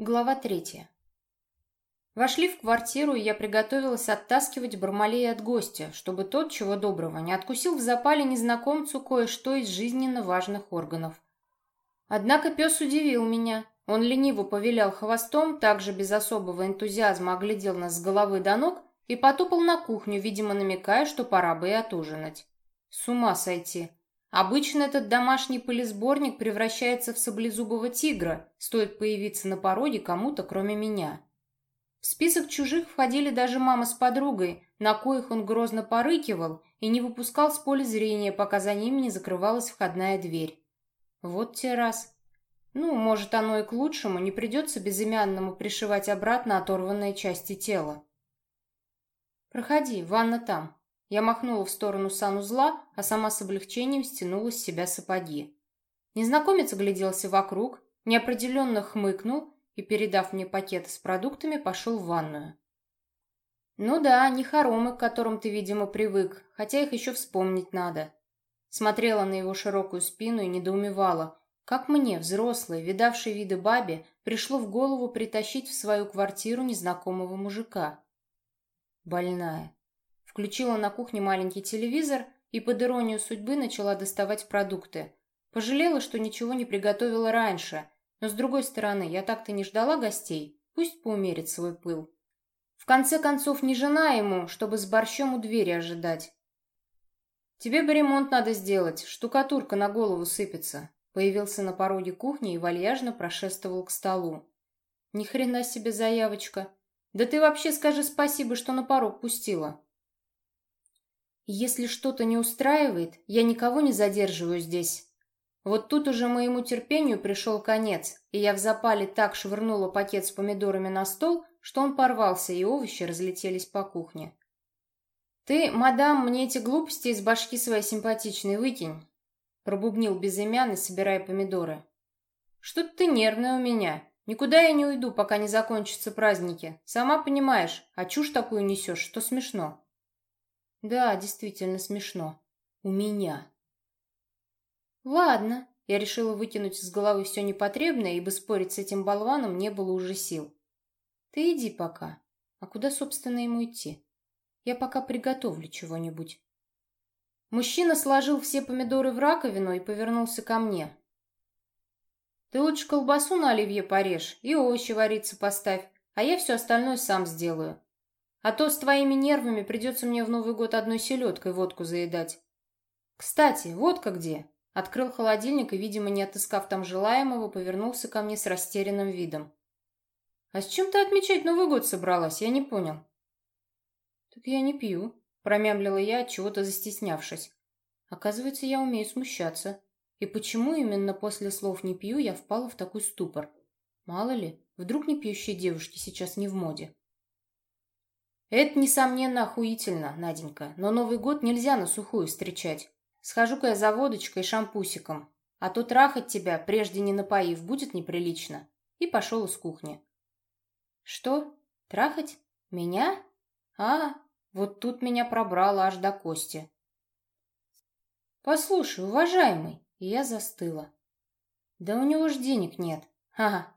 Глава третья. Вошли в квартиру, и я приготовилась оттаскивать Бармалея от гостя, чтобы тот, чего доброго, не откусил в запале незнакомцу кое-что из жизненно важных органов. Однако пес удивил меня. Он лениво повилял хвостом, также без особого энтузиазма оглядел нас с головы до ног и потопал на кухню, видимо, намекая, что пора бы и отужинать. С ума сойти. Обычно этот домашний пылесборник превращается в саблезубого тигра, стоит появиться на пороге кому-то, кроме меня. В список чужих входили даже мама с подругой, на коих он грозно порыкивал и не выпускал с поля зрения, пока за ними не закрывалась входная дверь. Вот те раз. Ну, может, оно и к лучшему, не придется безымянному пришивать обратно оторванные части тела. «Проходи, ванна там», я махнула в сторону санузла, а сама с облегчением стянула с себя сапоги. Незнакомец огляделся вокруг, неопределенно хмыкнул и, передав мне пакет с продуктами, пошел в ванную. «Ну да, не хоромы, к которым ты, видимо, привык, хотя их еще вспомнить надо». Смотрела на его широкую спину и недоумевала, как мне, взрослой, видавшей виды бабе, пришло в голову притащить в свою квартиру незнакомого мужика. Больная. Включила на кухне маленький телевизор и под иронию судьбы начала доставать продукты. Пожалела, что ничего не приготовила раньше, но с другой стороны, я так-то не ждала гостей, пусть поумерит свой пыл. В конце концов, не жена ему, чтобы с борщом у двери ожидать. «Тебе бы ремонт надо сделать, штукатурка на голову сыпется», появился на пороге кухни и вальяжно прошествовал к столу. «Ни хрена себе заявочка! Да ты вообще скажи спасибо, что на порог пустила!» Если что-то не устраивает, я никого не задерживаю здесь. Вот тут уже моему терпению пришел конец, и я в запале так швырнула пакет с помидорами на стол, что он порвался, и овощи разлетелись по кухне. «Ты, мадам, мне эти глупости из башки своей симпатичной выкинь», пробубнил безымянный, собирая помидоры. «Что-то ты нервная у меня. Никуда я не уйду, пока не закончатся праздники. Сама понимаешь, а чушь такую несешь, что смешно». Да, действительно смешно. У меня. Ладно. Я решила выкинуть из головы все непотребное, ибо спорить с этим болваном не было уже сил. Ты иди пока. А куда, собственно, ему идти? Я пока приготовлю чего-нибудь. Мужчина сложил все помидоры в раковину и повернулся ко мне. Ты лучше колбасу на оливье порежь и овощи вариться поставь, а я все остальное сам сделаю. А то с твоими нервами придется мне в Новый год одной селедкой водку заедать. Кстати, водка где? Открыл холодильник и, видимо, не отыскав там желаемого, повернулся ко мне с растерянным видом. «А с чем ты отмечать Новый год собралась? Я не понял». «Так я не пью», — промямлила я, чего-то застеснявшись. Оказывается, я умею смущаться. И почему именно после слов «не пью» я впала в такой ступор? Мало ли, вдруг не пьющие девушки сейчас не в моде. Это, несомненно, охуительно, Наденька, но Новый год нельзя на сухую встречать. Схожу-ка я за водочкой и шампусиком, а то трахать тебя, прежде не напоив, будет неприлично. И пошел из кухни. Что? Трахать? Меня? А, вот тут меня пробрало аж до кости. Послушай, уважаемый, и я застыла. Да у него ж денег нет. Ага.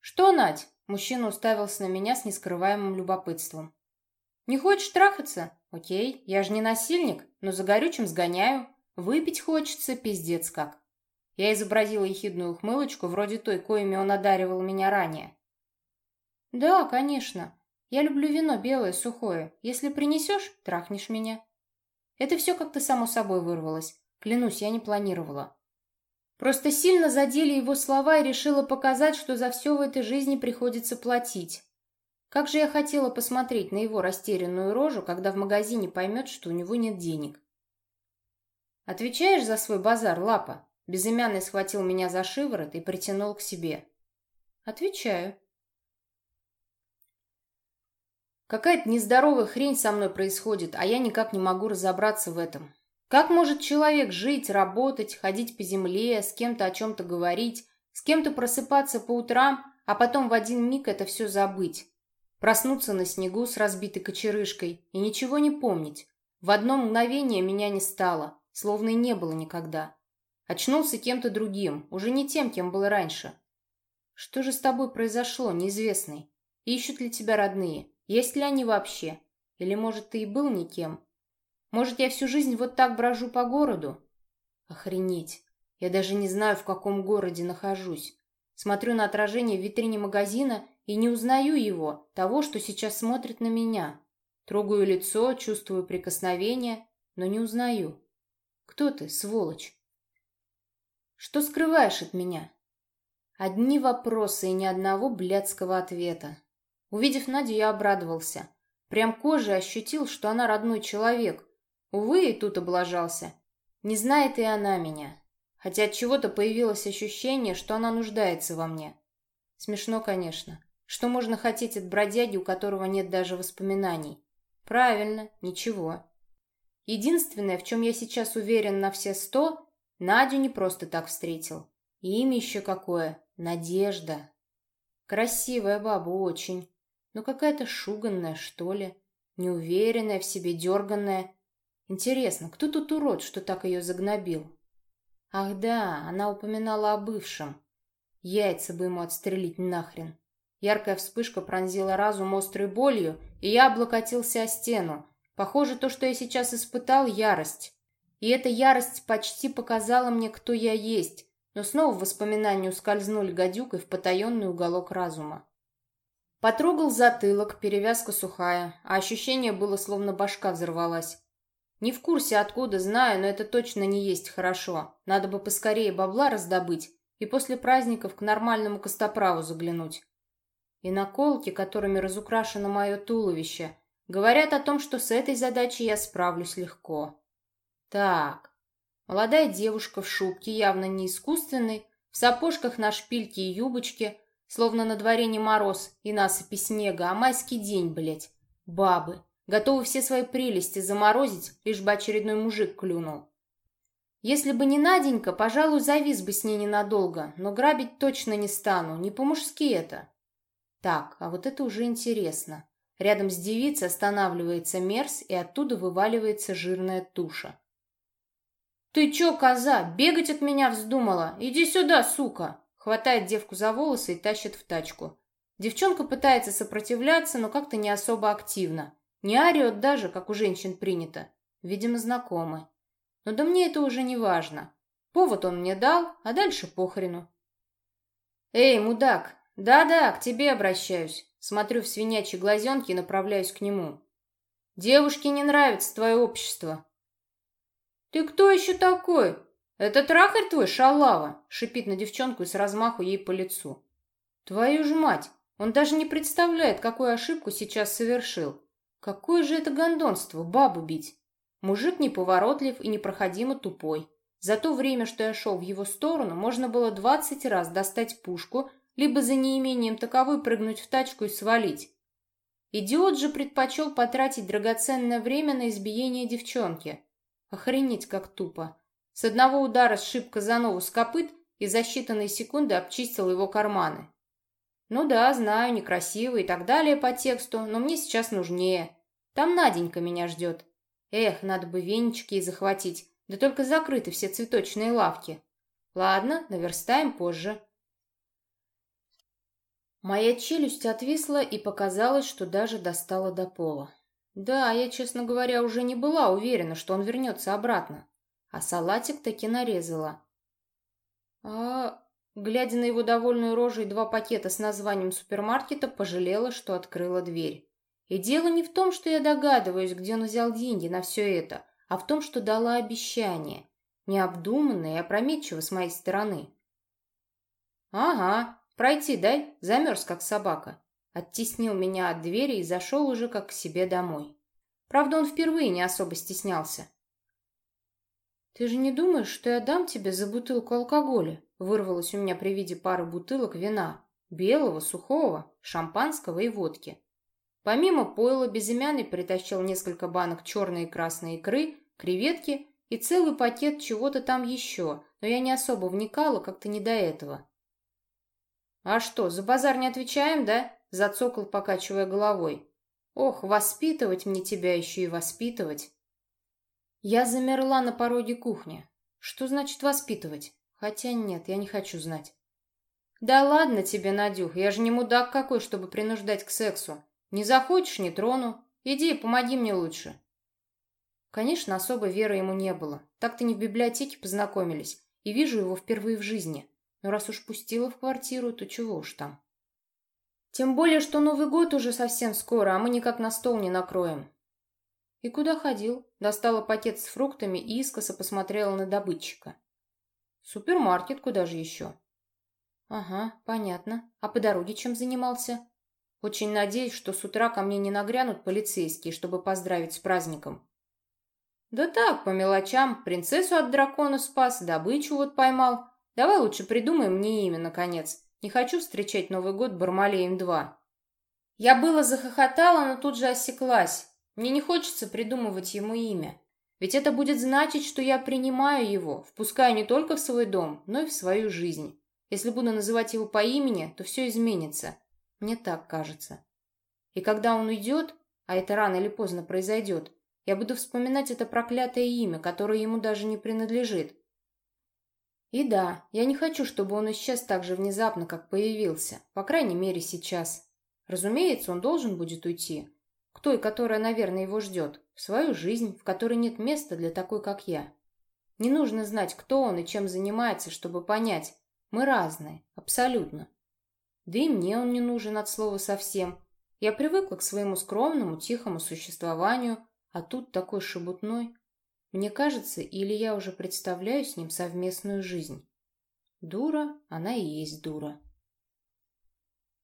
Что, Надь? Мужчина уставился на меня с нескрываемым любопытством. «Не хочешь трахаться? Окей, я же не насильник, но за горючим сгоняю. Выпить хочется, пиздец как». Я изобразила ехидную ухмылочку, вроде той, коими он одаривал меня ранее. «Да, конечно. Я люблю вино белое, сухое. Если принесешь, трахнешь меня». Это все как-то само собой вырвалось. Клянусь, я не планировала. Просто сильно задели его слова и решила показать, что за все в этой жизни приходится платить. Как же я хотела посмотреть на его растерянную рожу, когда в магазине поймет, что у него нет денег. «Отвечаешь за свой базар, лапа?» Безымянный схватил меня за шиворот и притянул к себе. «Отвечаю». Какая-то нездоровая хрень со мной происходит, а я никак не могу разобраться в этом. Как может человек жить, работать, ходить по земле, с кем-то о чем-то говорить, с кем-то просыпаться по утрам, а потом в один миг это все забыть? Проснуться на снегу с разбитой кочерышкой и ничего не помнить. В одно мгновение меня не стало, словно и не было никогда. Очнулся кем-то другим, уже не тем, кем был раньше. Что же с тобой произошло, неизвестный? Ищут ли тебя родные? Есть ли они вообще? Или, может, ты и был никем? Может, я всю жизнь вот так брожу по городу? Охренеть. Я даже не знаю, в каком городе нахожусь. Смотрю на отражение в витрине магазина и не узнаю его, того, что сейчас смотрит на меня. Трогаю лицо, чувствую прикосновение, но не узнаю. Кто ты, сволочь? Что скрываешь от меня? Одни вопросы и ни одного блядского ответа. Увидев Надю, я обрадовался. Прям кожей ощутил, что она родной человек. Увы, и тут облажался. Не знает и она меня. Хотя от чего-то появилось ощущение, что она нуждается во мне. Смешно, конечно. Что можно хотеть от бродяги, у которого нет даже воспоминаний? Правильно, ничего. Единственное, в чем я сейчас уверен на все сто, Надю не просто так встретил. И имя еще какое — Надежда. Красивая баба очень, но какая-то шуганная, что ли, неуверенная в себе, дерганная. Интересно, кто тут урод, что так ее загнобил? Ах да, она упоминала о бывшем. Яйца бы ему отстрелить нахрен. Яркая вспышка пронзила разум острой болью, и я облокотился о стену. Похоже, то, что я сейчас испытал, ярость. И эта ярость почти показала мне, кто я есть, но снова воспоминания ускользнули гадюкой в потаенный уголок разума. Потрогал затылок, перевязка сухая, а ощущение было, словно башка взорвалась. Не в курсе откуда, знаю, но это точно не есть хорошо. Надо бы поскорее бабла раздобыть и после праздников к нормальному костоправу заглянуть. И наколки, которыми разукрашено мое туловище, говорят о том, что с этой задачей я справлюсь легко. Так, молодая девушка в шубке, явно не искусственной, в сапожках на шпильке и юбочке, словно на дворе не мороз и насыпи снега, а майский день, блядь. Бабы, готовы все свои прелести заморозить, лишь бы очередной мужик клюнул. Если бы не Наденька, пожалуй, завис бы с ней ненадолго, но грабить точно не стану, не по-мужски это. Так, а вот это уже интересно. Рядом с девицей останавливается мерз, и оттуда вываливается жирная туша. «Ты чё, коза, бегать от меня вздумала? Иди сюда, сука!» Хватает девку за волосы и тащит в тачку. Девчонка пытается сопротивляться, но как-то не особо активно. Не орет даже, как у женщин принято. Видимо, знакомы. Но да мне это уже не важно. Повод он мне дал, а дальше похрену. «Эй, мудак! Да-да, к тебе обращаюсь!» Смотрю в свинячьи глазенки и направляюсь к нему. «Девушке не нравится твое общество. «Ты кто еще такой? Это трахарь твой, шалава?» шипит на девчонку и с размаху ей по лицу. «Твою ж мать! Он даже не представляет, какую ошибку сейчас совершил. Какое же это гондонство, бабу бить!» Мужик неповоротлив и непроходимо тупой. За то время, что я шел в его сторону, можно было двадцать раз достать пушку, либо за неимением таковой прыгнуть в тачку и свалить. Идиот же предпочел потратить драгоценное время на избиение девчонки. Охренеть, как тупо. С одного удара сшиб Казанову с копыт и за считанные секунды обчистил его карманы. Ну да, знаю, некрасиво и так далее по тексту, но мне сейчас нужнее. Там Наденька меня ждет. Эх, надо бы венички и захватить, да только закрыты все цветочные лавки. Ладно, наверстаем позже. Моя челюсть отвисла и показалось, что даже достала до пола. Да, я, честно говоря, уже не была уверена, что он вернется обратно. А салатик таки нарезала. А, глядя на его довольную рожу и два пакета с названием супермаркета, пожалела, что открыла дверь. И дело не в том, что я догадываюсь, где он взял деньги на все это, а в том, что дала обещание. Необдуманное и опрометчиво с моей стороны. «Ага, пройти дай, замерз, как собака». Оттеснил меня от двери и зашел уже как к себе домой. Правда, он впервые не особо стеснялся. «Ты же не думаешь, что я дам тебе за бутылку алкоголя?» Вырвалось у меня при виде пары бутылок вина. Белого, сухого, шампанского и водки. Помимо пойла, безымянный притащил несколько банок черной и красной икры, креветки и целый пакет чего-то там еще, но я не особо вникала, как-то не до этого. «А что, за базар не отвечаем, да?» Зацокал, покачивая головой. Ох, воспитывать мне тебя еще и воспитывать. Я замерла на пороге кухни. Что значит воспитывать? Хотя нет, я не хочу знать. Да ладно тебе, Надюх, я же не мудак какой, чтобы принуждать к сексу. Не захочешь, не трону. Иди, помоги мне лучше. Конечно, особой веры ему не было. Так-то не в библиотеке познакомились, и вижу его впервые в жизни. Но раз уж пустила в квартиру, то чего уж там. Тем более, что Новый год уже совсем скоро, а мы никак на стол не накроем. И куда ходил? Достала пакет с фруктами и искоса посмотрела на добытчика. Супермаркет, куда же еще? Ага, понятно. А по дороге чем занимался? Очень надеюсь, что с утра ко мне не нагрянут полицейские, чтобы поздравить с праздником. Да так, по мелочам. Принцессу от дракона спас, добычу вот поймал. Давай лучше придумаем мне имя, наконец. Не хочу встречать Новый год Бармалеем-2. Я было захохотала, но тут же осеклась. Мне не хочется придумывать ему имя. Ведь это будет значить, что я принимаю его, впускаю не только в свой дом, но и в свою жизнь. Если буду называть его по имени, то все изменится. Мне так кажется. И когда он уйдет, а это рано или поздно произойдет, я буду вспоминать это проклятое имя, которое ему даже не принадлежит. И да, я не хочу, чтобы он исчез так же внезапно, как появился. По крайней мере, сейчас. Разумеется, он должен будет уйти. К той, которая, наверное, его ждет. В свою жизнь, в которой нет места для такой, как я. Не нужно знать, кто он и чем занимается, чтобы понять. Мы разные. Абсолютно. Да и мне он не нужен от слова совсем. Я привыкла к своему скромному, тихому существованию, а тут такой шебутной. Мне кажется, или я уже представляю с ним совместную жизнь. Дура, она и есть дура.